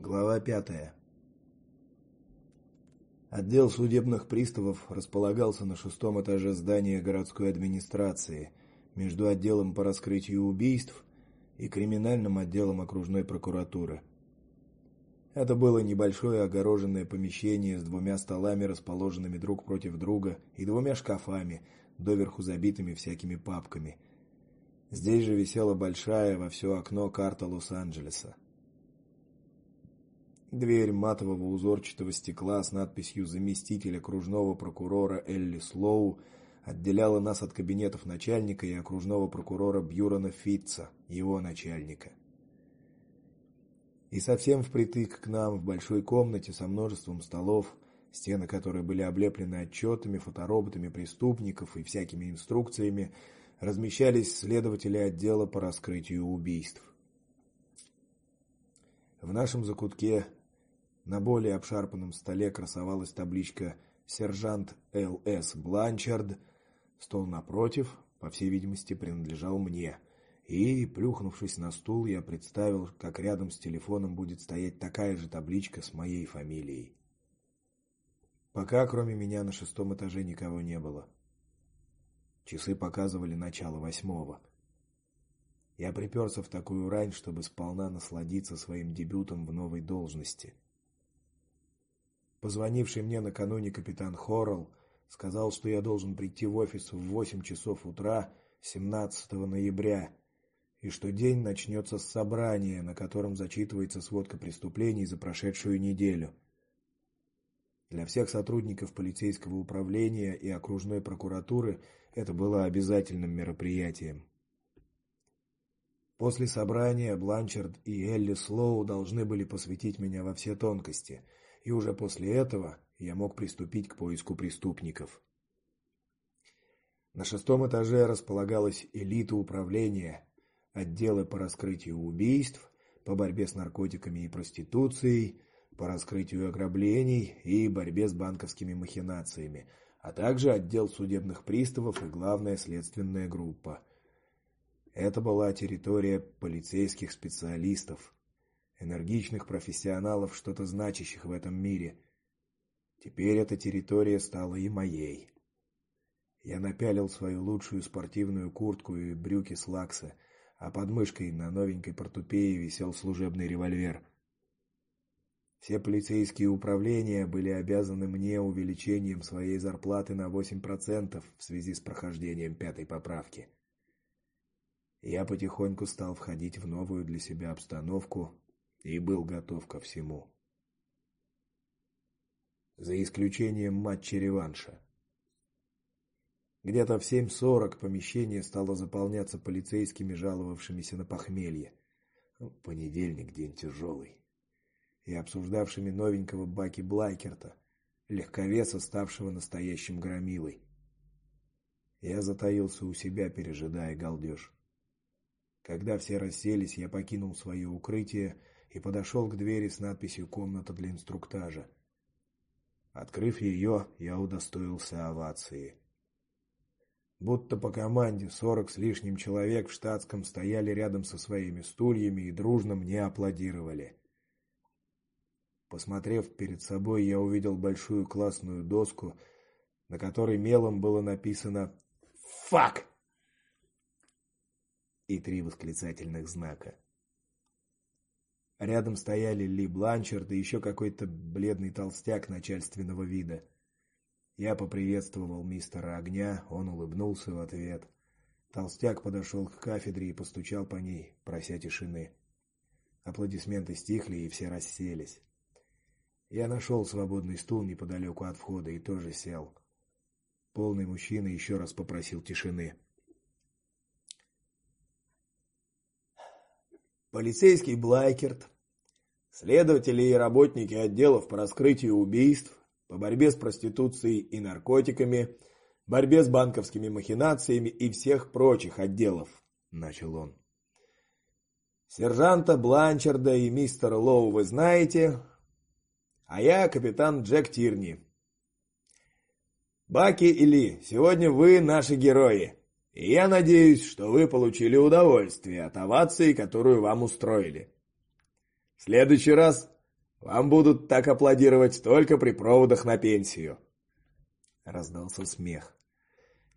Глава пятая. Отдел судебных приставов располагался на шестом этаже здания городской администрации, между отделом по раскрытию убийств и криминальным отделом окружной прокуратуры. Это было небольшое огороженное помещение с двумя столами, расположенными друг против друга, и двумя шкафами, доверху забитыми всякими папками. Здесь же висела большая во все окно карта Лос-Анджелеса. Дверь матового узорчатого стекла с надписью заместитель окружного прокурора Элли Слоу отделяла нас от кабинетов начальника и окружного прокурора Бьюрона Фитца, его начальника. И совсем впритык к нам в большой комнате со множеством столов, стены которой были облеплены отчетами, фотороботами преступников и всякими инструкциями, размещались следователи отдела по раскрытию убийств. В нашем закутке на более обшарпанном столе красовалась табличка «Сержант Л.С. Бланчард». Стол напротив, по всей видимости, принадлежал мне. И, плюхнувшись на стул, я представил, как рядом с телефоном будет стоять такая же табличка с моей фамилией. Пока кроме меня на шестом этаже никого не было. Часы показывали начало восьмого. Я приперся в такую рань, чтобы сполна насладиться своим дебютом в новой должности. Позвонивший мне накануне капитан Хоррелл сказал, что я должен прийти в офис в 8 часов утра 17 ноября, и что день начнется с собрания, на котором зачитывается сводка преступлений за прошедшую неделю. Для всех сотрудников полицейского управления и окружной прокуратуры это было обязательным мероприятием. После собрания Бланчард и Элли Слоу должны были посвятить меня во все тонкости – и уже после этого я мог приступить к поиску преступников. На шестом этаже располагалась элита управления, отделы по раскрытию убийств, по борьбе с наркотиками и проституцией, по раскрытию ограблений и борьбе с банковскими махинациями, а также отдел судебных приставов и главная следственная группа. Это была территория полицейских специалистов, энергичных профессионалов, что-то значащих в этом мире. Теперь эта территория стала и моей. Я напялил свою лучшую спортивную куртку и брюки с лакса, а под мышкой на новенькой портупее висел служебный револьвер. Все полицейские управления были обязаны мне увеличением своей зарплаты на 8% в связи с прохождением пятой поправки. Я потихоньку стал входить в новую для себя обстановку и был готов ко всему. За исключением матча-реванша. Где-то в 7:40 помещение стало заполняться полицейскими, жаловавшимися на похмелье. Ну, понедельник день тяжелый. И обсуждавшими новенького Баки Блайкерта, легковеса, ставшего настоящим громилой. Я затаился у себя, пережидая галдеж. Когда все расселись, я покинул свое укрытие и подошел к двери с надписью комната для инструктажа. Открыв ее, я удостоился овации. Будто по команде сорок с лишним человек в штатском стояли рядом со своими стульями и дружно мне аплодировали. Посмотрев перед собой, я увидел большую классную доску, на которой мелом было написано «Фак!» и три восклицательных знака. Рядом стояли Ли Бланчард и еще какой-то бледный толстяк начальственного вида. Я поприветствовал мистера Огня, он улыбнулся в ответ. Толстяк подошел к кафедре и постучал по ней, прося тишины. Аплодисменты стихли, и все расселись. Я нашел свободный стул неподалеку от входа и тоже сел. Полный мужчина еще раз попросил тишины. Полицейский Блайкерт, следователи и работники отделов по раскрытию убийств, по борьбе с проституцией и наркотиками, борьбе с банковскими махинациями и всех прочих отделов, начал он. Сержанта Бланчарда и мистера Лоу вы знаете, а я капитан Джек Тирни. Баки и Ли, сегодня вы наши герои. И я надеюсь, что вы получили удовольствие от овации, которую вам устроили. В следующий раз Вам будут так аплодировать только при проводах на пенсию. Раздался смех.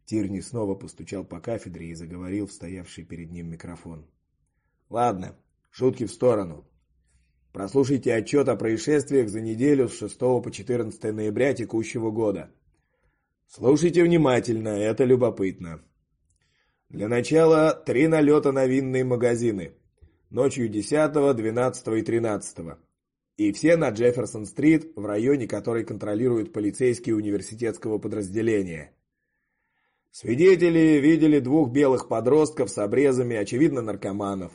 Тирни снова постучал по кафедре и заговорил в стоявший перед ним микрофон. Ладно, шутки в сторону. Прослушайте отчет о происшествиях за неделю с 6 по 14 ноября текущего года. Слушайте внимательно, это любопытно. Для начала три налета на винные магазины. Ночью 10, 12 и 13. И все на Джефферсон-стрит, в районе, который контролирует полицейские университетского подразделения. Свидетели видели двух белых подростков с обрезами, очевидно, наркоманов.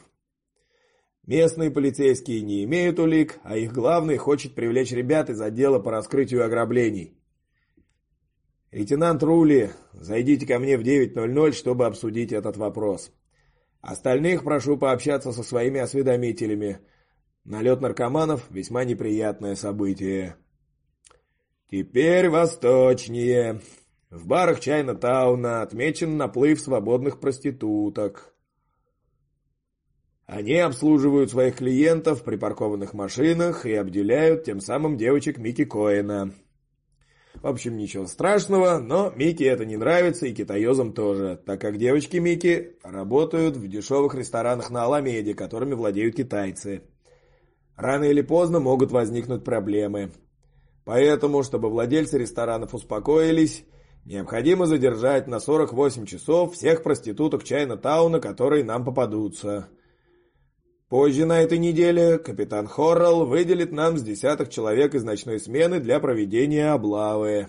Местные полицейские не имеют улик, а их главный хочет привлечь ребят из отдела по раскрытию ограблений. Лейтенант Рули, зайдите ко мне в 9:00, чтобы обсудить этот вопрос. Остальных прошу пообщаться со своими осведомителями. Налет наркоманов весьма неприятное событие. Теперь восточнее. В барах Чайна-тауна отмечен наплыв свободных проституток. Они обслуживают своих клиентов в припаркованных машинах и обделяют тем самым девочек Микки Коэна. В общем, ничего страшного, но Микки это не нравится и китаёзам тоже, так как девочки Микки работают в дешевых ресторанах на Аламеде, которыми владеют китайцы. Рано или поздно могут возникнуть проблемы. Поэтому, чтобы владельцы ресторанов успокоились, необходимо задержать на 48 часов всех проституток Чайна-тауна, которые нам попадутся. Позже на этой неделе капитан Хоррелл выделит нам с десяток человек из ночной смены для проведения облавы.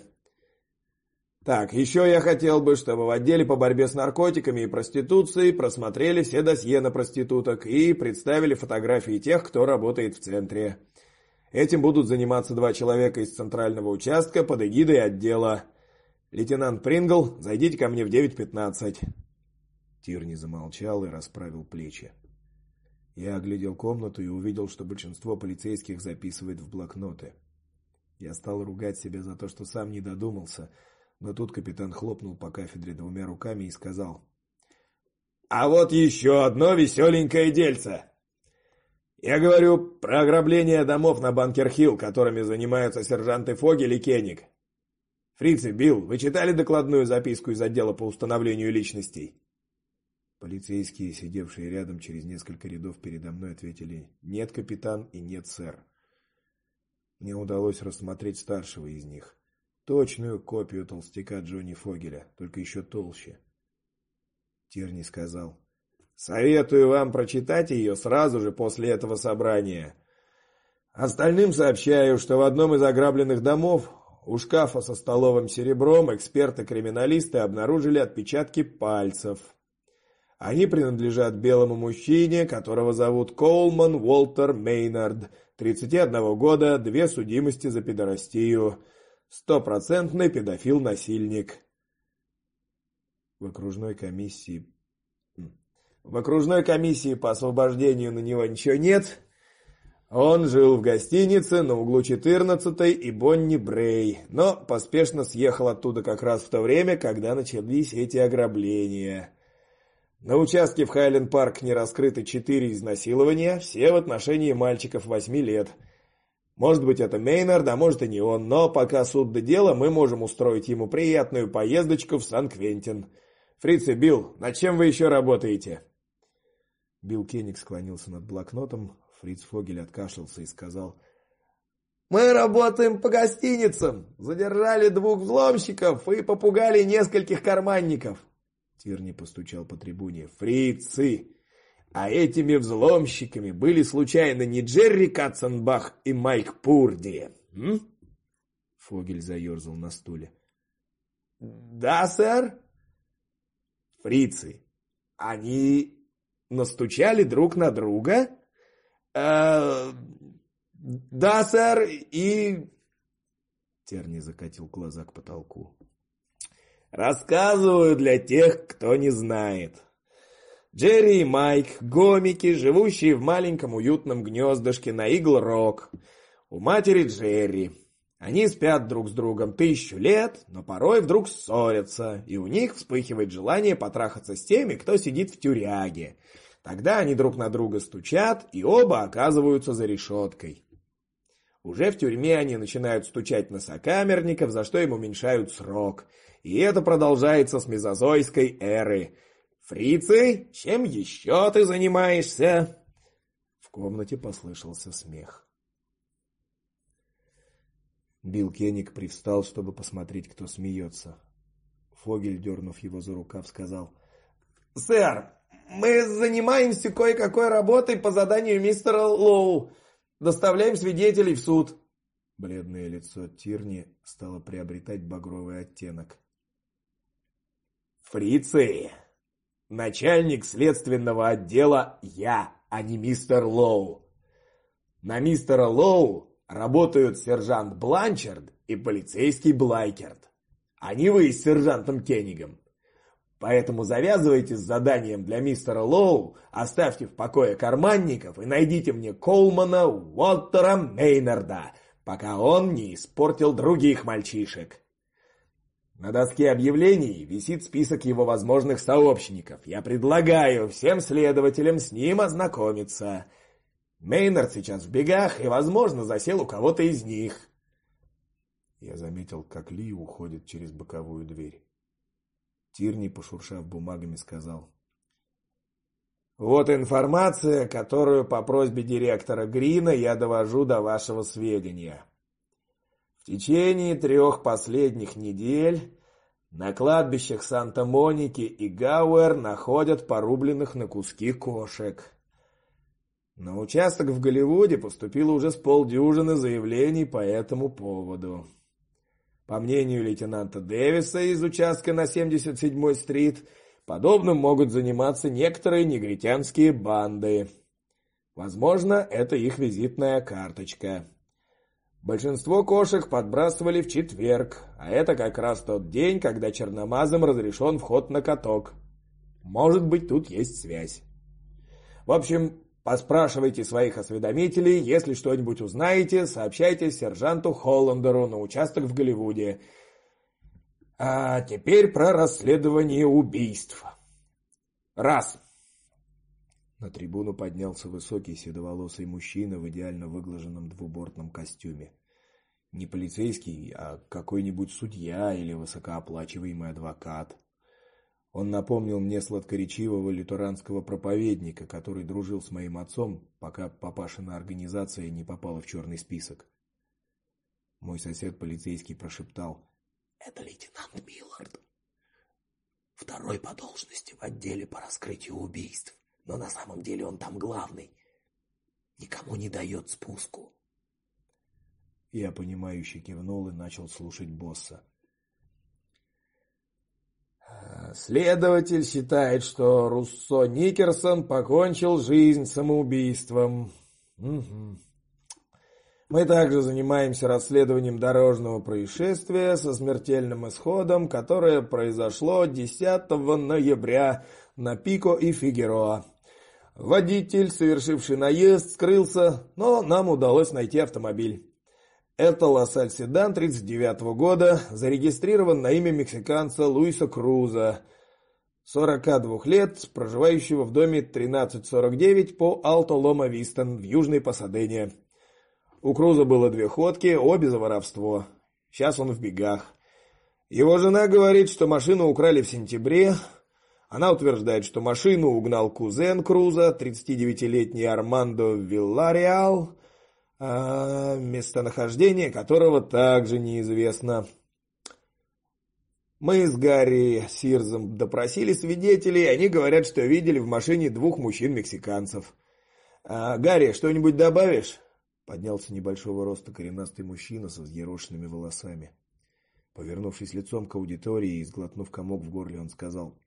Так, еще я хотел бы, чтобы в отделе по борьбе с наркотиками и проституцией просмотрели все досье на проституток и представили фотографии тех, кто работает в центре. Этим будут заниматься два человека из центрального участка под эгидой отдела. Лейтенант Прингл, зайдите ко мне в 9:15. Тирни замолчал и расправил плечи. Я оглядел комнату и увидел, что большинство полицейских записывает в блокноты. Я стал ругать себя за то, что сам не додумался но тут капитан хлопнул по кафедре двумя руками и сказал: "А вот еще одно веселенькое дельце. Я говорю про ограбление домов на Банкер-Хилл, которыми занимаются сержанты Фогель и Кеник. Фриц и Билл, вы читали докладную записку из отдела по установлению личностей?" Полицейские, сидевшие рядом через несколько рядов передо мной, ответили: "Нет, капитан, и нет, сэр". Мне удалось рассмотреть старшего из них. Точную копию толстяка Джонни Фогеля, только еще толще. Тирни сказал: "Советую вам прочитать ее сразу же после этого собрания. Остальным сообщаю, что в одном из ограбленных домов у шкафа со столовым серебром эксперты-криминалисты обнаружили отпечатки пальцев. Они принадлежат белому мужчине, которого зовут Колман Уолтер Мейнард, 31 года, две судимости за педорастию. Стопроцентный педофил-насильник. В окружной комиссии В окружной комиссии по освобождению на него ничего нет. Он жил в гостинице на углу 14 и Бонни Брей, но поспешно съехал оттуда как раз в то время, когда начались эти ограбления. На участке в Хайленд-парк не раскрыты четыре изнасилования, все в отношении мальчиков 8 лет – может быть, это Мейнард, а может и не он, но пока суд до дела, мы можем устроить ему приятную поездочку в Сан-Квентин. Фриц и Билл, над чем вы еще работаете? Билл Кеник склонился над блокнотом, Фриц Фогель откашлялся и сказал: мы работаем по гостиницам. Задержали двух взломщиков и попугали нескольких карманников. Тирни постучал по трибуне. Фрицы, а этими взломщиками были случайно не Джерри Катценбах и Майк Пурди? М? Фогель заерзал на стуле. Да, сэр. Фрицы. Они настучали друг на друга? Э, да, сэр, и Терни закатил глаза к потолку. Рассказываю для тех, кто не знает. Джерри и Майк, гомики, живущие в маленьком уютном гнездышке на Игл-Рок. У матери Джерри. Они спят друг с другом тысячу лет, но порой вдруг ссорятся, и у них вспыхивает желание потрахаться с теми, кто сидит в тюряге. Тогда они друг на друга стучат, и оба оказываются за решеткой. Уже в тюрьме они начинают стучать на сокамерников, за что им уменьшают срок. И это продолжается с мезозойской эры. Фрицы, чем еще ты занимаешься? В комнате послышался смех. Билл Кеник привстал, чтобы посмотреть, кто смеется. Фогель, дернув его за рукав, сказал: "Сэр, мы занимаемся кое-какой работой по заданию мистера Лоу. Доставляем свидетелей в суд". Бледное лицо Тирни стало приобретать багровый оттенок. Фрицы, начальник следственного отдела я, а не мистер Лоу. На мистера Лоу работают сержант Бланчард и полицейский Блайкерт. Они вы с сержантом Кеннигом. Поэтому завязывайте с заданием для мистера Лоу, оставьте в покое карманников и найдите мне Колмана Уоттера Мейнарда, пока он не испортил других мальчишек. На доске объявлений висит список его возможных сообщников. Я предлагаю всем следователям с ним ознакомиться. Мейнард сейчас в бегах и, возможно, засел у кого-то из них. Я заметил, как Ли уходит через боковую дверь. Тирни, пошуршав бумагами, сказал: "Вот информация, которую по просьбе директора Грина я довожу до вашего сведения. В течение трех последних недель на кладбищах Санта-Моники и Гауэр находят порубленных на куски кошек. На участок в Голливуде поступило уже с полдюжины заявлений по этому поводу. По мнению лейтенанта Дэвиса из участка на 77-й стрит, подобным могут заниматься некоторые негритянские банды. Возможно, это их визитная карточка. Большинство кошек подбрасывали в четверг, а это как раз тот день, когда черномазым разрешен вход на каток. Может быть, тут есть связь. В общем, Поспрашивайте своих осведомителей, если что-нибудь узнаете, сообщайте сержанту Холландеру на участок в Голливуде. А теперь про расследование убийств. Раз. На трибуну поднялся высокий седоволосый мужчина в идеально выглаженном двубортном костюме. Не полицейский, а какой-нибудь судья или высокооплачиваемый адвокат. Он напомнил мне сладкоречивого литуранского проповедника, который дружил с моим отцом, пока папашина организация не попала в черный список. Мой сосед полицейский прошептал: "Это лейтенант Миллард. Второй по должности в отделе по раскрытию убийств, но на самом деле он там главный. Никому не дает спуску". Я понимающе кивнул и начал слушать босса. Следователь считает, что Руссо Никерсон покончил жизнь самоубийством. Угу. Мы также занимаемся расследованием дорожного происшествия со смертельным исходом, которое произошло 10 ноября на Пико и Фигероа. Водитель, совершивший наезд, скрылся, но нам удалось найти автомобиль. Это Лассаль седан 39 -го года, зарегистрирован на имя мексиканца Луиса Круза, 42 лет, проживающего в доме 1349 по Алто Лома Вистон в Южной Пасадене. У Круза было две ходки, обе за воровство. Сейчас он в бегах. Его жена говорит, что машину украли в сентябре. Она утверждает, что машину угнал кузен Круза, 39-летний Армандо Виллареал а местонахождение которого также неизвестно. Мы с Гарри Сирзом допросили свидетелей, они говорят, что видели в машине двух мужчин-мексиканцев. А, Гарри, что-нибудь добавишь? Поднялся небольшого роста коренастый мужчина со взъерошенными волосами. Повернувшись лицом к аудитории и сглотнув комок в горле, он сказал: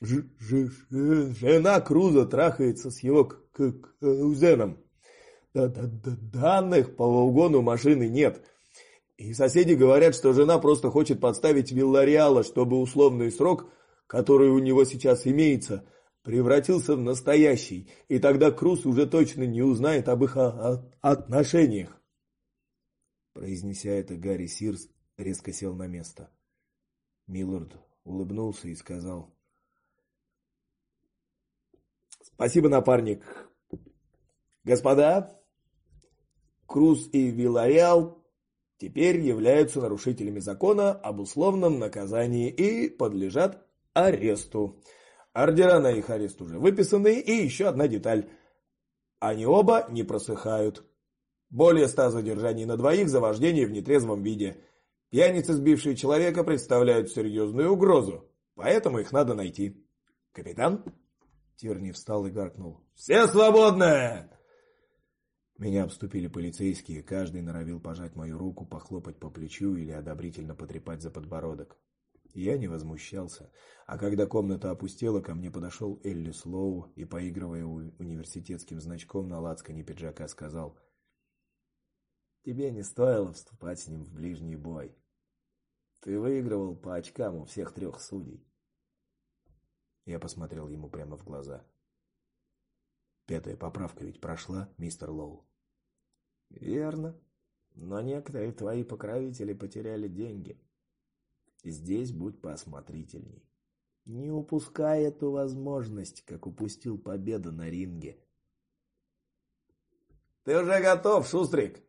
Ж -ж -ж "Жена Круза трахается с его кузеном" данных по угону машины нет. И соседи говорят, что жена просто хочет подставить Виллариала, чтобы условный срок, который у него сейчас имеется, превратился в настоящий, и тогда Круз уже точно не узнает об их отношениях. Произнеся это, Гарри Сирс резко сел на место. Миллард улыбнулся и сказал: "Спасибо, напарник. Господа, Круз и Вилареал теперь являются нарушителями закона об условном наказании и подлежат аресту. Ордера на их арест уже выписаны, и еще одна деталь. Они оба не просыхают. Более ста задержаний на двоих за вождение в нетрезвом виде. Пьяницы, сбившие человека, представляют серьезную угрозу, поэтому их надо найти. Капитан? Тирни встал и гаркнул. «Все свободны!» Меня обступили полицейские, каждый норовил пожать мою руку, похлопать по плечу или одобрительно потрепать за подбородок. Я не возмущался, а когда комната опустела, ко мне подошел Элли Слоу и, поигрывая университетским значком на лацкане пиджака, сказал «Тебе не стоило вступать с ним в ближний бой. Ты выигрывал по очкам у всех трех судей». Я посмотрел ему прямо в глаза. Пятая поправка ведь прошла, мистер Лоу. Верно. Но некоторые твои покровители потеряли деньги. Здесь будь поосмотрительней. Не упускай эту возможность, как упустил победу на ринге. Ты уже готов, Шустрик?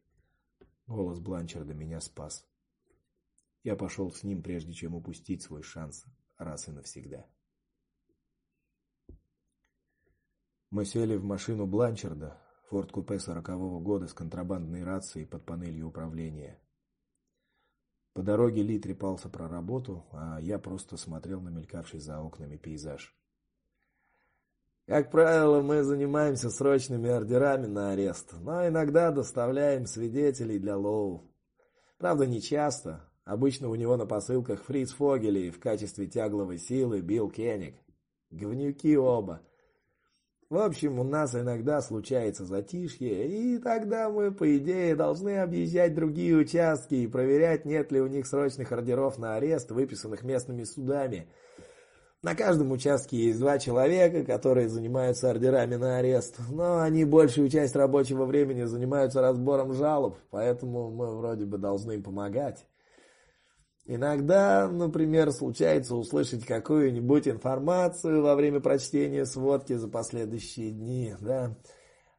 Голос Бланчарда меня спас. Я пошел с ним, прежде чем упустить свой шанс раз и навсегда. Мы сели в машину Бланчарда, форт-купе сорокового года с контрабандной рацией под панелью управления. По дороге Ли трепался про работу, а я просто смотрел на мелькавший за окнами пейзаж. Как правило, мы занимаемся срочными ордерами на арест, но иногда доставляем свидетелей для Лоу. Правда, не часто. Обычно у него на посылках Фриц Фогель и в качестве тягловой силы Билл Кенник. Говнюки оба. В общем, у нас иногда случается затишье, и тогда мы, по идее, должны объезжать другие участки и проверять, нет ли у них срочных ордеров на арест, выписанных местными судами. На каждом участке есть два человека, которые занимаются ордерами на арест, но они большую часть рабочего времени занимаются разбором жалоб, поэтому мы вроде бы должны им помогать. Иногда, например, случается услышать какую-нибудь информацию во время прочтения сводки за последующие дни, да.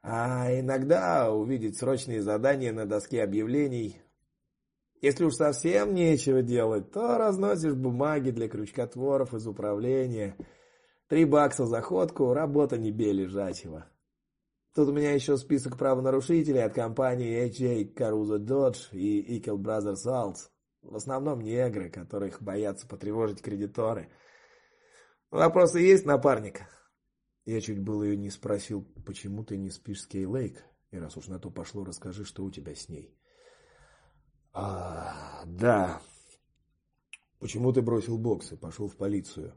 А иногда увидеть срочные задания на доске объявлений. Если уж совсем нечего делать, то разносишь бумаги для крючкотворов из управления. Три бакса за ходку, работа не бей лежачего. Тут у меня еще список правонарушителей от компании HJ Caruso Dodge и Eagle Brothers Alts. В основном негры, которых боятся потревожить кредиторы. Вопросы есть, напарник? Я чуть было ее не спросил, почему ты не спишь с Кей Лейк? И раз уж на то пошло, расскажи, что у тебя с ней. А, да. Почему ты бросил бокс и пошел в полицию?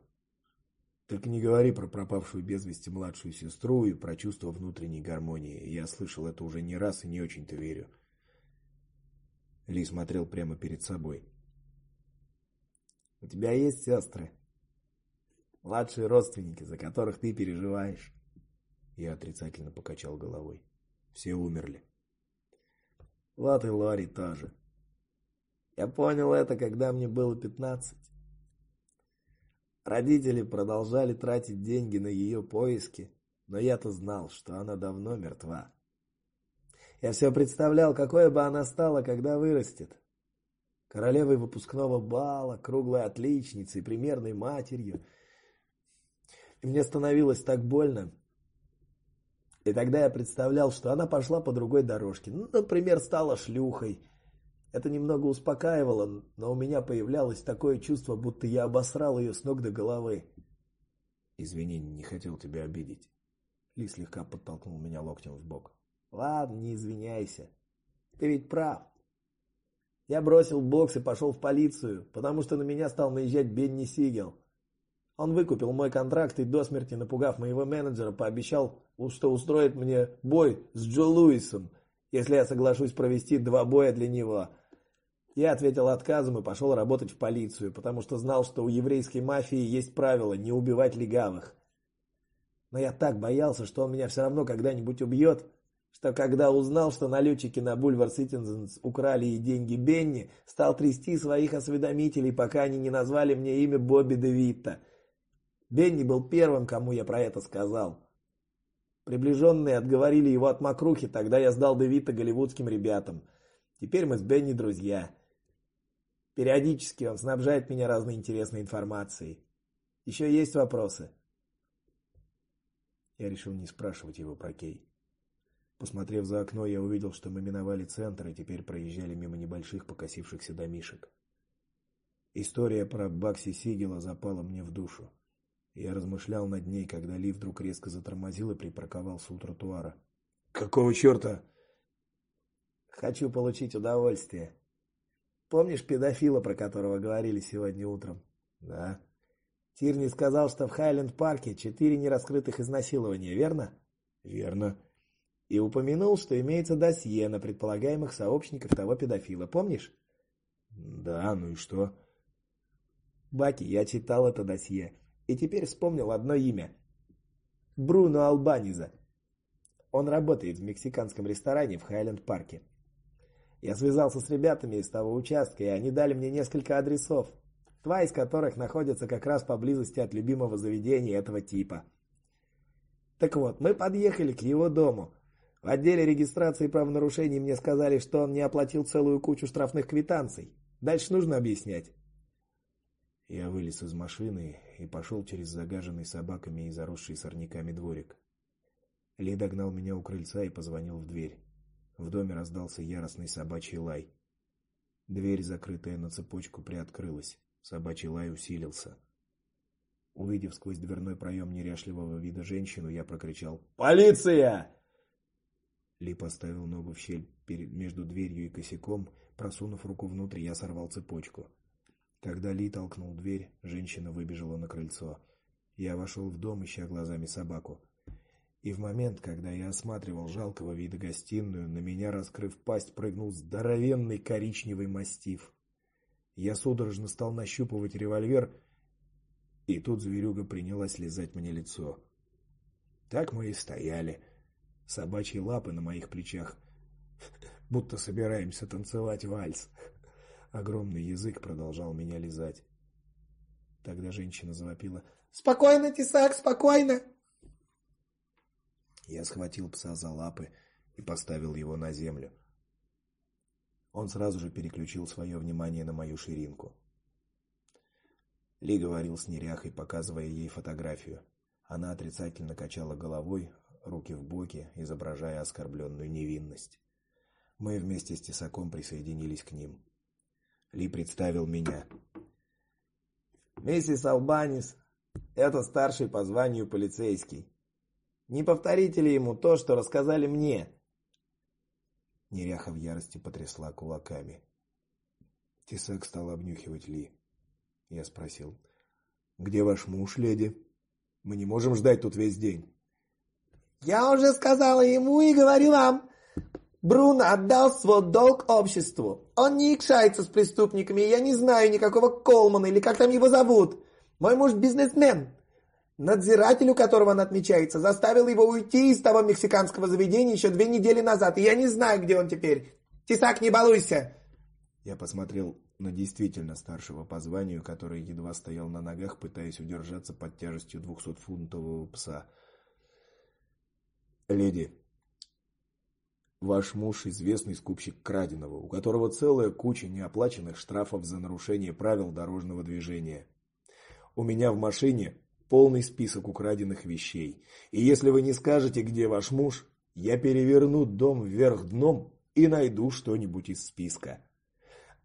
Только не говори про пропавшую без вести младшую сестру и про чувство внутренней гармонии. Я слышал это уже не раз и не очень-то верю. Ли смотрел прямо перед собой. У тебя есть сестры? Младшие родственники, за которых ты переживаешь? Я отрицательно покачал головой. Все умерли. Вот и Лори тоже. Я понял это, когда мне было пятнадцать. Родители продолжали тратить деньги на ее поиски, но я-то знал, что она давно мертва. Я все представлял, какой бы она стала, когда вырастет. Королевой выпускного бала, круглой отличницей, примерной матерью. И мне становилось так больно. И тогда я представлял, что она пошла по другой дорожке. Ну, например, стала шлюхой. Это немного успокаивало, но у меня появлялось такое чувство, будто я обосрал ее с ног до головы. Извини, не хотел тебя обидеть. Ли слегка подтолкнул меня локтем в бок. Ладно, не извиняйся. Ты ведь прав. Я бросил бокс и пошел в полицию, потому что на меня стал наезжать Бенни Сигел. Он выкупил мой контракт и до смерти напугав моего менеджера, пообещал, что устроит мне бой с Джо Луисом, если я соглашусь провести два боя для него. Я ответил отказом и пошел работать в полицию, потому что знал, что у еврейской мафии есть правило не убивать легавых. Но я так боялся, что он меня все равно когда-нибудь убьет, что когда узнал, что налетчики на Бульвар Ситизенс украли и деньги Бенни, стал трясти своих осведомителей, пока они не назвали мне имя Бобби Девитта. Бенни был первым, кому я про это сказал. Приближенные отговорили его от мокрухи, тогда я сдал Дэвида голливудским ребятам. Теперь мы с Бенни друзья. Периодически он снабжает меня разной интересной информацией. Еще есть вопросы? Я решил не спрашивать его про Кей. Посмотрев за окно, я увидел, что мы миновали центр и теперь проезжали мимо небольших покосившихся домишек. История про Бакси Сигела запала мне в душу. Я размышлял над ней, когда Ли вдруг резко затормозил и припарковался у тротуара. Какого черта?» Хочу получить удовольствие. Помнишь педофила, про которого говорили сегодня утром? Да. Тирни сказал, что в Хайленд-парке четыре нераскрытых изнасилования, верно? Верно. И упомянул, что имеется досье на предполагаемых сообщников того педофила, помнишь? Да, ну и что? Баки, я читал это досье и теперь вспомнил одно имя. Бруно Албаниза. Он работает в мексиканском ресторане в Хайленд-парке. Я связался с ребятами из того участка, и они дали мне несколько адресов, два из которых находятся как раз поблизости от любимого заведения этого типа. Так вот, мы подъехали к его дому. В отделе регистрации правонарушений мне сказали, что он не оплатил целую кучу штрафных квитанций. Дальше нужно объяснять. Я вылез из машины и пошел через загаженный собаками и заросший сорняками дворик. Ли догнал меня у крыльца и позвонил в дверь. В доме раздался яростный собачий лай. Дверь, закрытая на цепочку, приоткрылась. Собачий лай усилился. Увидев сквозь дверной проем неряшливого вида женщину, я прокричал: "Полиция!" Ли поставил ногу в щель перед между дверью и косяком, просунув руку внутрь, я сорвал цепочку. Когда Ли толкнул дверь, женщина выбежала на крыльцо. Я вошел в дом, ища глазами собаку. И в момент, когда я осматривал жалкого вида гостиную, на меня, раскрыв пасть, прыгнул здоровенный коричневый мастиф. Я судорожно стал нащупывать револьвер, и тут зверюга принялась лизать мне лицо. Так мы и стояли, собачьи лапы на моих плечах, будто собираемся танцевать вальс. Огромный язык продолжал меня лизать. Тогда женщина завопила: "Спокойно, Тисак, спокойно!" Я схватил пса за лапы и поставил его на землю. Он сразу же переключил свое внимание на мою ширинку. Ли говорил с неряхой, показывая ей фотографию. Она отрицательно качала головой, руки в боки, изображая оскорбленную невинность. Мы вместе с Тесаком присоединились к ним. Ли представил меня. Миссис Албанис, это старший по званию полицейский. Не повторите ли ему то, что рассказали мне? Неряха в ярости потрясла кулаками. Тесак стал обнюхивать Ли. Я спросил: "Где ваш муж, леди? Мы не можем ждать тут весь день". Я уже сказала ему и говорила вам. Бруно отдал свой долг обществу. Он не икшается с преступниками, я не знаю никакого Колмана или как там его зовут. Мой муж бизнесмен. Надзиратель, у которого он отмечается, заставил его уйти из того мексиканского заведения еще две недели назад, и я не знаю, где он теперь. Тесак, не балуйся. Я посмотрел на действительно старшего по званию, который едва стоял на ногах, пытаясь удержаться под тяжестью двухсотфунтового пса. Леди, Ваш муж известный скупщик краденого, у которого целая куча неоплаченных штрафов за нарушение правил дорожного движения. У меня в машине полный список украденных вещей. И если вы не скажете, где ваш муж, я переверну дом вверх дном и найду что-нибудь из списка.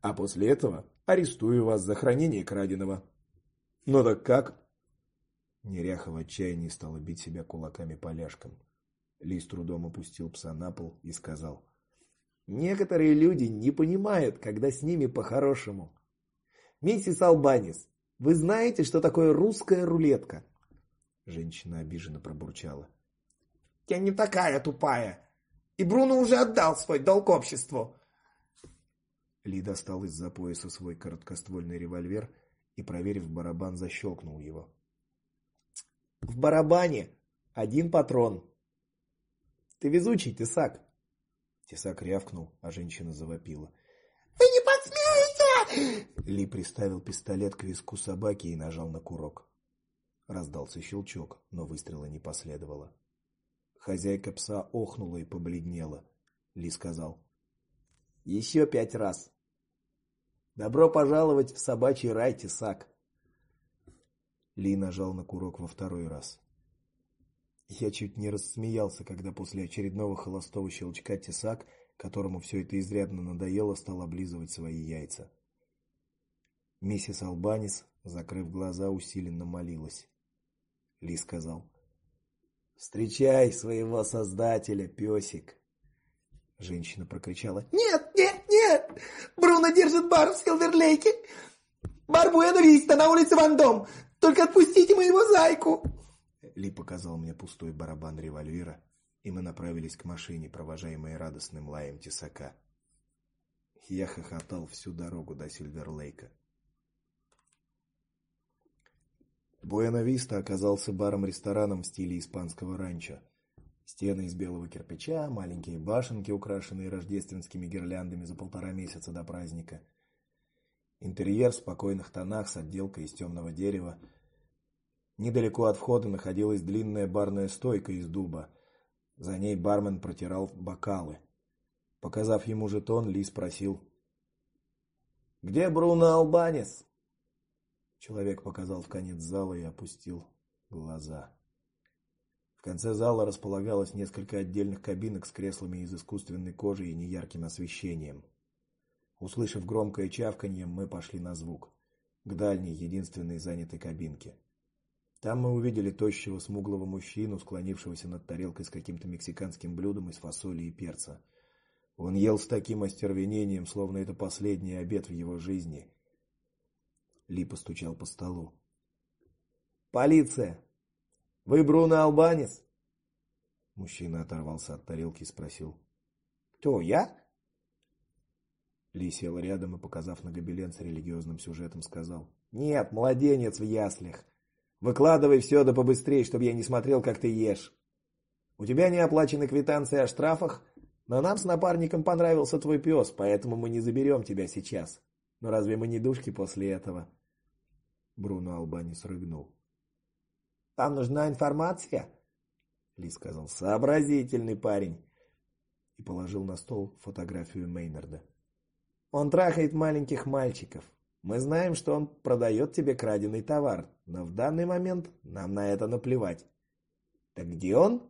А после этого арестую вас за хранение краденого. Ну так как? Неряха в отчаянии стала бить себя кулаками по ляжкам. Ли с трудом опустил пса на пол и сказал: "Некоторые люди не понимают, когда с ними по-хорошему. Миссис Албанис, вы знаете, что такое русская рулетка?" Женщина обиженно пробурчала: "Я не такая тупая. И Бруно уже отдал свой долг обществу". Ли достал из-за пояса свой короткоствольный револьвер и, проверив барабан, защелкнул его. В барабане один патрон, ты везучий, Тесак. Тесак рявкнул, а женщина завопила. Вы не посмеете! Ли приставил пистолет к виску собаки и нажал на курок. Раздался щелчок, но выстрела не последовало. Хозяйка пса охнула и побледнела. Ли сказал: «Еще пять раз. Добро пожаловать в собачий рай, Тесак. Ли нажал на курок во второй раз. Я чуть не рассмеялся, когда после очередного холостого щелчка тесак, которому все это изрядно надоело, стал облизывать свои яйца. Миссис Албанис, закрыв глаза, усиленно молилась. Ли сказал: "Встречай своего создателя, песик!» Женщина прокричала: "Нет, нет, нет! Бруно держит бар в Силверлейке. Бар Буэна Виста на улице Вандом. Только отпустите моего зайку!" Ли показал мне пустой барабан револьвера, и мы направились к машине, провожаемые радостным лаем тесака. Я хохотал всю дорогу до Сильверлейка. Буэна-Виста оказался баром-рестораном в стиле испанского ранчо. Стены из белого кирпича, маленькие башенки, украшенные рождественскими гирляндами за полтора месяца до праздника. Интерьер в спокойных тонах с отделкой из темного дерева, Недалеко от входа находилась длинная барная стойка из дуба. За ней бармен протирал бокалы. Показав ему жетон, Ли спросил: "Где Бруно Албанес?" Человек показал в конец зала и опустил глаза. В конце зала располагалось несколько отдельных кабинок с креслами из искусственной кожи и неярким освещением. Услышав громкое чавканье, мы пошли на звук к дальней, единственной занятой кабинке. Там мы увидели тощего смуглого мужчину, склонившегося над тарелкой с каким-то мексиканским блюдом из фасоли и перца. Он ел с таким остервенением, словно это последний обед в его жизни. Ли постучал по столу. Полиция. Вы Бруно Албанис? Мужчина оторвался от тарелки и спросил: "Кто я?" Ли сел рядом и, показав на гобелен с религиозным сюжетом, сказал: "Нет, младенец в яслях. Выкладывай все да побыстрее, чтобы я не смотрел, как ты ешь. У тебя не оплачены квитанции о штрафах, но нам с напарником понравился твой пес, поэтому мы не заберем тебя сейчас. Но разве мы не душки после этого? Бруно Албани срыгнул. Там нужна информация, Ли сказал. Сообразительный парень и положил на стол фотографию Мейнарда. Он трахает маленьких мальчиков. Мы знаем, что он продает тебе краденый товар, но в данный момент нам на это наплевать. Так где он?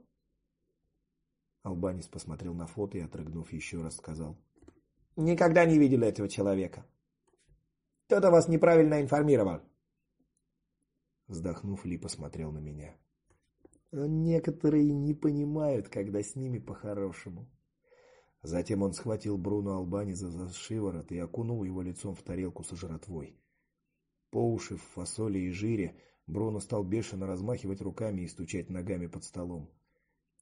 Албанис посмотрел на фото и, отрыгнув еще раз, сказал: "Никогда не видел этого человека. Кто-то вас неправильно информировал". Вздохнув, Ли посмотрел на меня. Некоторые не понимают, когда с ними по-хорошему. Затем он схватил Бруно Албаниза за шиворот и окунул его лицом в тарелку со жратвой. По уши в фасоли и жире, Бруно стал бешено размахивать руками и стучать ногами под столом.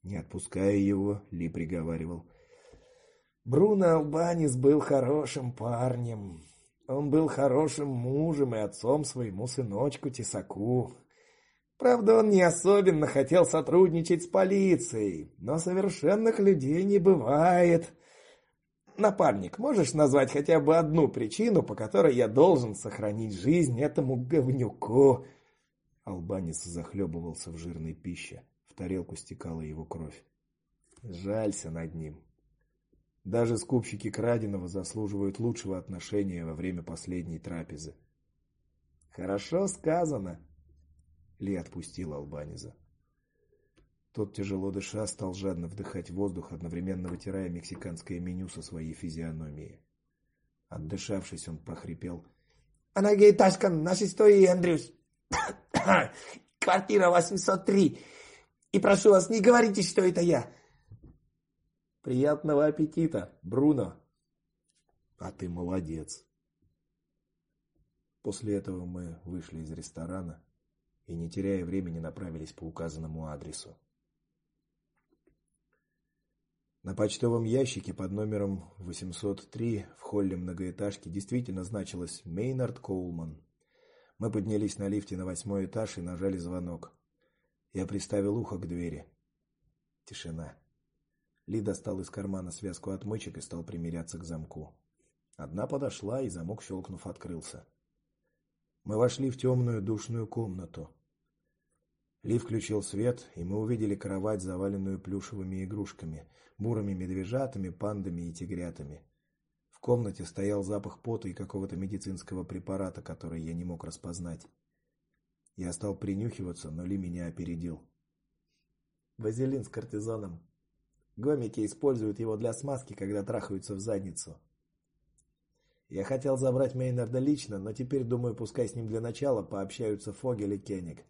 Не отпуская его, Ли приговаривал: Бруно Албанис был хорошим парнем. Он был хорошим мужем и отцом своему сыночку Тесаку. Правда, он не особенно хотел сотрудничать с полицией, но совершенных людей не бывает. Напарник, можешь назвать хотя бы одну причину, по которой я должен сохранить жизнь этому говнюку? Албанец захлебывался в жирной пище. В тарелку стекала его кровь. Жалься над ним. Даже скупщики краденого заслуживают лучшего отношения во время последней трапезы. Хорошо сказано, ли отпустил Албаниза. Тот тяжело дыша стал жадно вдыхать воздух, одновременно вытирая мексиканское меню со своей физиономии. Отдышавшись, он прохрипел: "Анагейташка на шестой, Андрюс. Квартира 803. И прошу вас, не говорите, что это я". Приятного аппетита, Бруно. А ты молодец. После этого мы вышли из ресторана и, не теряя времени, направились по указанному адресу. На почтовом ящике под номером 803 в холле многоэтажки действительно значилось Мейнард Коулман. Мы поднялись на лифте на восьмой этаж и нажали звонок. Я приставил ухо к двери. Тишина. Ли достал из кармана связку отмычек и стал примеряться к замку. Одна подошла, и замок щелкнув открылся. Мы вошли в темную душную комнату. Ли включил свет, и мы увидели кровать, заваленную плюшевыми игрушками, бурыми медвежатами, пандами и тигрятами. В комнате стоял запах пота и какого-то медицинского препарата, который я не мог распознать. Я стал принюхиваться, но Ли меня опередил. Вазелин с кортизоном. Гомики используют его для смазки, когда трахаются в задницу. Я хотел забрать Мейнарда лично, но теперь думаю, пускай с ним для начала пообщаются Фогель и Кеник.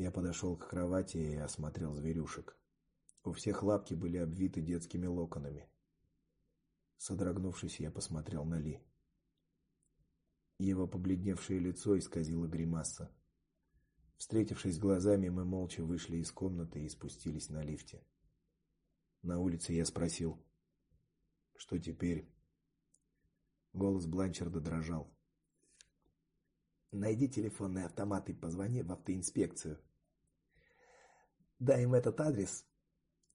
Я подошел к кровати и осмотрел зверюшек. У всех лапки были обвиты детскими локонами. Содрогнувшись, я посмотрел на Ли. Его побледневшее лицо исказило гримаса. Встретившись глазами, мы молча вышли из комнаты и спустились на лифте. На улице я спросил: "Что теперь?" Голос Бланчерда дрожал. Найди телефонный автомат и позвони в автоинспекцию. Дай им этот адрес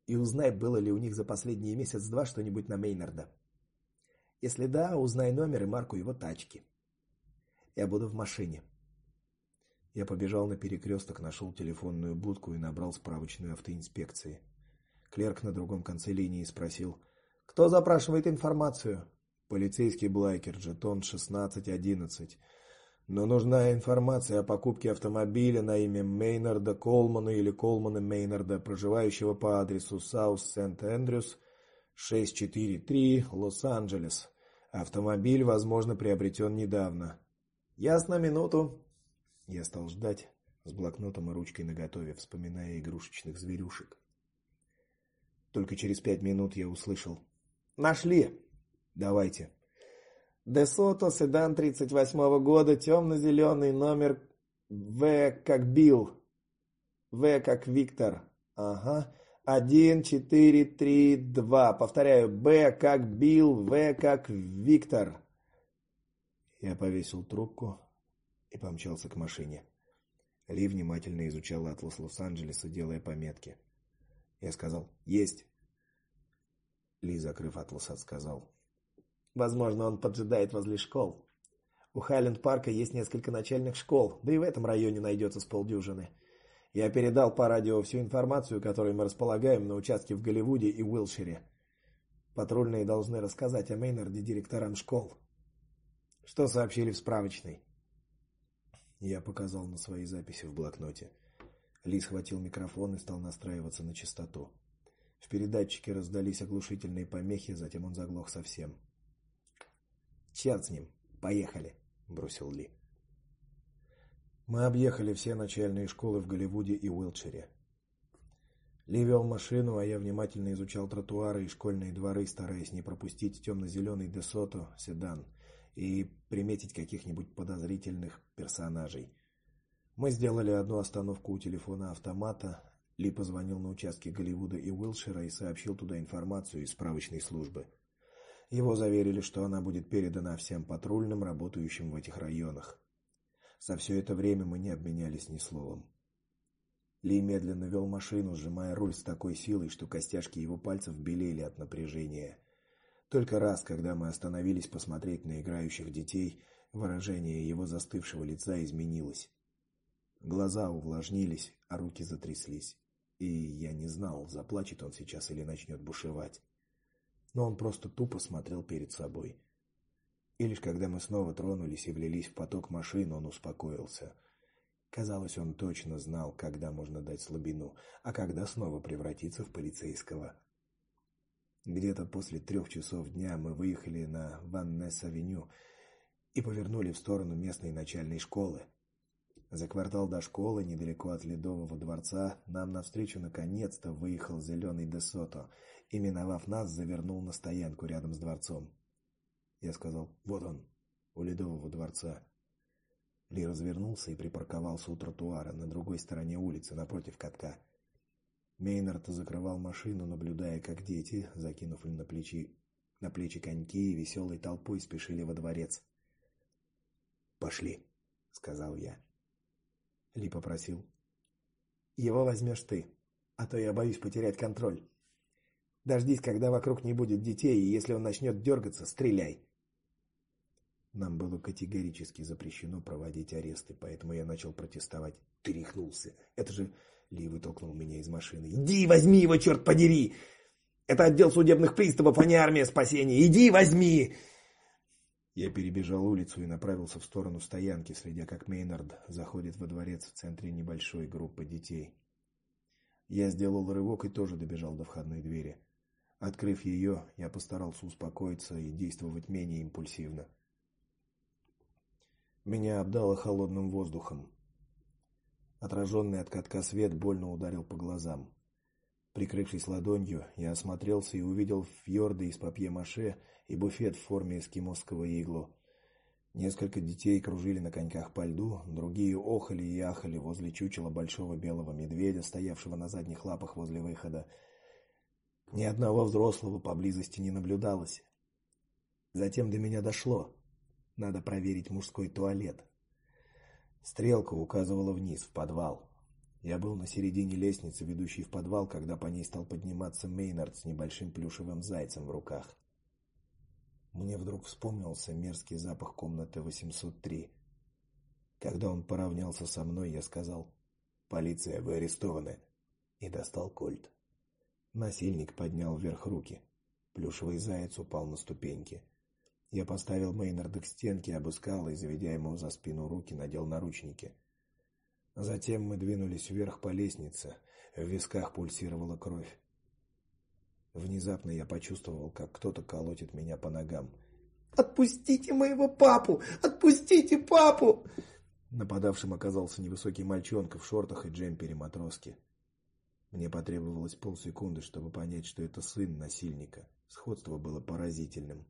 и узнай, было ли у них за последние месяц-два что-нибудь на Мейнарда. Если да, узнай номер и марку его тачки. Я буду в машине. Я побежал на перекресток, нашел телефонную будку и набрал справочную автоинспекции. Клерк на другом конце линии спросил: "Кто запрашивает информацию?" "Полицейский Блайкер, жетон 1611. Но нужна информация о покупке автомобиля на имя Мейнарда Колмана или Колмана Мейнарда, проживающего по адресу Саус Сент-Эндрюс, 643, Лос-Анджелес. Автомобиль, возможно, приобретен недавно. Ясно, минуту. Я стал ждать с блокнотом и ручкой наготове, вспоминая игрушечных зверюшек. Только через пять минут я услышал: "Нашли. Давайте". Десото седан 38-го года, темно зеленый номер В как Билл. В как Виктор. Ага. Один, четыре, три, два. Повторяю, Б как Билл, В как Виктор. Я повесил трубку и помчался к машине. Ли внимательно изучал атлас Лос-Анджелеса, делая пометки. Я сказал: "Есть". Ли, закрыв атлас, сказал: "Возможно, он поджидает возле школ. У Хайленд-парка есть несколько начальных школ, да и в этом районе найдется с полдюжины. Я передал по радио всю информацию, которой мы располагаем на участке в Голливуде и Уилшире. Патрульные должны рассказать о Мейнарде директорам школ. Что сообщили в справочной? Я показал на свои записи в блокноте. Ли схватил микрофон и стал настраиваться на частоту. В передатчике раздались оглушительные помехи, затем он заглох совсем. "Черт с ним, поехали", бросил Ли. Мы объехали все начальные школы в Голливуде и Уилтшире. Ли вел машину, а я внимательно изучал тротуары и школьные дворы, стараясь не пропустить темно-зеленый Десото седан и приметить каких-нибудь подозрительных персонажей. Мы сделали одну остановку у телефона автомата. Ли позвонил на участки Голливуда и Уилшира и сообщил туда информацию из справочной службы. Его заверили, что она будет передана всем патрульным, работающим в этих районах. За все это время мы не обменялись ни словом. Ли медленно вел машину, сжимая руль с такой силой, что костяшки его пальцев белели от напряжения. Только раз, когда мы остановились посмотреть на играющих детей, выражение его застывшего лица изменилось. Глаза увлажнились, а руки затряслись. И я не знал, заплачет он сейчас или начнет бушевать. Но он просто тупо смотрел перед собой. И лишь когда мы снова тронулись и влились в поток машин, он успокоился. Казалось, он точно знал, когда можно дать слабину, а когда снова превратиться в полицейского. Где-то после трех часов дня мы выехали на Ваннес-авеню и повернули в сторону местной начальной школы. За квартал до школы, недалеко от Ледового дворца, нам навстречу наконец-то выехал зеленый Десото и, миновав нас, завернул на стоянку рядом с дворцом. Я сказал: "Вот он, у Ледового дворца". Ли развернулся и припарковался у тротуара на другой стороне улицы, напротив катка. Мейнард закрывал машину, наблюдая, как дети, закинув им на плечи на плечи коньки, веселой толпой спешили во дворец. "Пошли", сказал я. Ли попросил: "Его возьмешь ты, а то я боюсь потерять контроль. Дождись, когда вокруг не будет детей, и если он начнет дергаться, стреляй". Нам было категорически запрещено проводить аресты, поэтому я начал протестовать. Ты рехнулся. Это же Ли вытолкнул меня из машины. Иди возьми его, черт подери. Это отдел судебных приставов, а не армия спасения. Иди возьми. Я перебежал улицу и направился в сторону стоянки, следя как Мейнард заходит во дворец в центре небольшой группы детей. Я сделал рывок и тоже добежал до входной двери. Открыв ее, я постарался успокоиться и действовать менее импульсивно. Меня обдало холодным воздухом. Отраженный от катка свет больно ударил по глазам. Прикрывшись ладонью, я осмотрелся и увидел фьорды из папье-маше и буфет в форме эскимосского иглу. Несколько детей кружили на коньках по льду, другие охали и ахали возле чучела большого белого медведя, стоявшего на задних лапах возле выхода. Ни одного взрослого поблизости не наблюдалось. Затем до меня дошло. Надо проверить мужской туалет. Стрелка указывала вниз, в подвал. Я был на середине лестницы, ведущей в подвал, когда по ней стал подниматься Мейнард с небольшим плюшевым зайцем в руках. Мне вдруг вспомнился мерзкий запах комнаты 803. Когда он поравнялся со мной, я сказал: "Полиция, вы арестованы", и достал кольт. Насильник поднял вверх руки. Плюшевый заяц упал на ступеньки. Я поставил Мейнарда к стенке, обыскал и, заведя ему за спину руки, надел наручники. Затем мы двинулись вверх по лестнице. В висках пульсировала кровь. Внезапно я почувствовал, как кто-то колотит меня по ногам. Отпустите моего папу! Отпустите папу! Нападавшим оказался невысокий мальчонка в шортах и джемпере матроски. Мне потребовалось полсекунды, чтобы понять, что это сын насильника. Сходство было поразительным.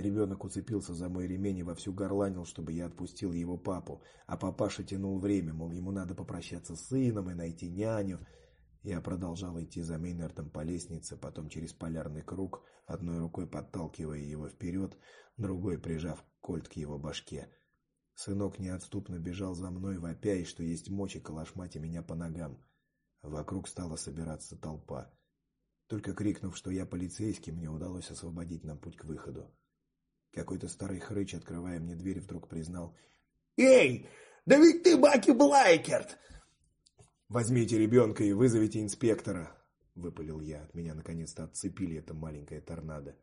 Ребенок уцепился за мой ремень и вовсю горланил, чтобы я отпустил его папу, а папаша тянул время, мол, ему надо попрощаться с сыном и найти няню. Я продолжал идти за Мейнертом по лестнице, потом через полярный круг, одной рукой подталкивая его вперед, другой прижав кольт к его башке. Сынок неотступно бежал за мной, вопя, и что есть мочи колошматя меня по ногам. Вокруг стала собираться толпа. Только крикнув, что я полицейский, мне удалось освободить нам путь к выходу. Какой-то старый хрыч, открывая мне дверь, вдруг признал: "Эй, да ведь ты Баки Блайкерт!" "Возьмите ребенка и вызовите инспектора", выпалил я. От меня наконец-то отцепили это маленькое торнадо.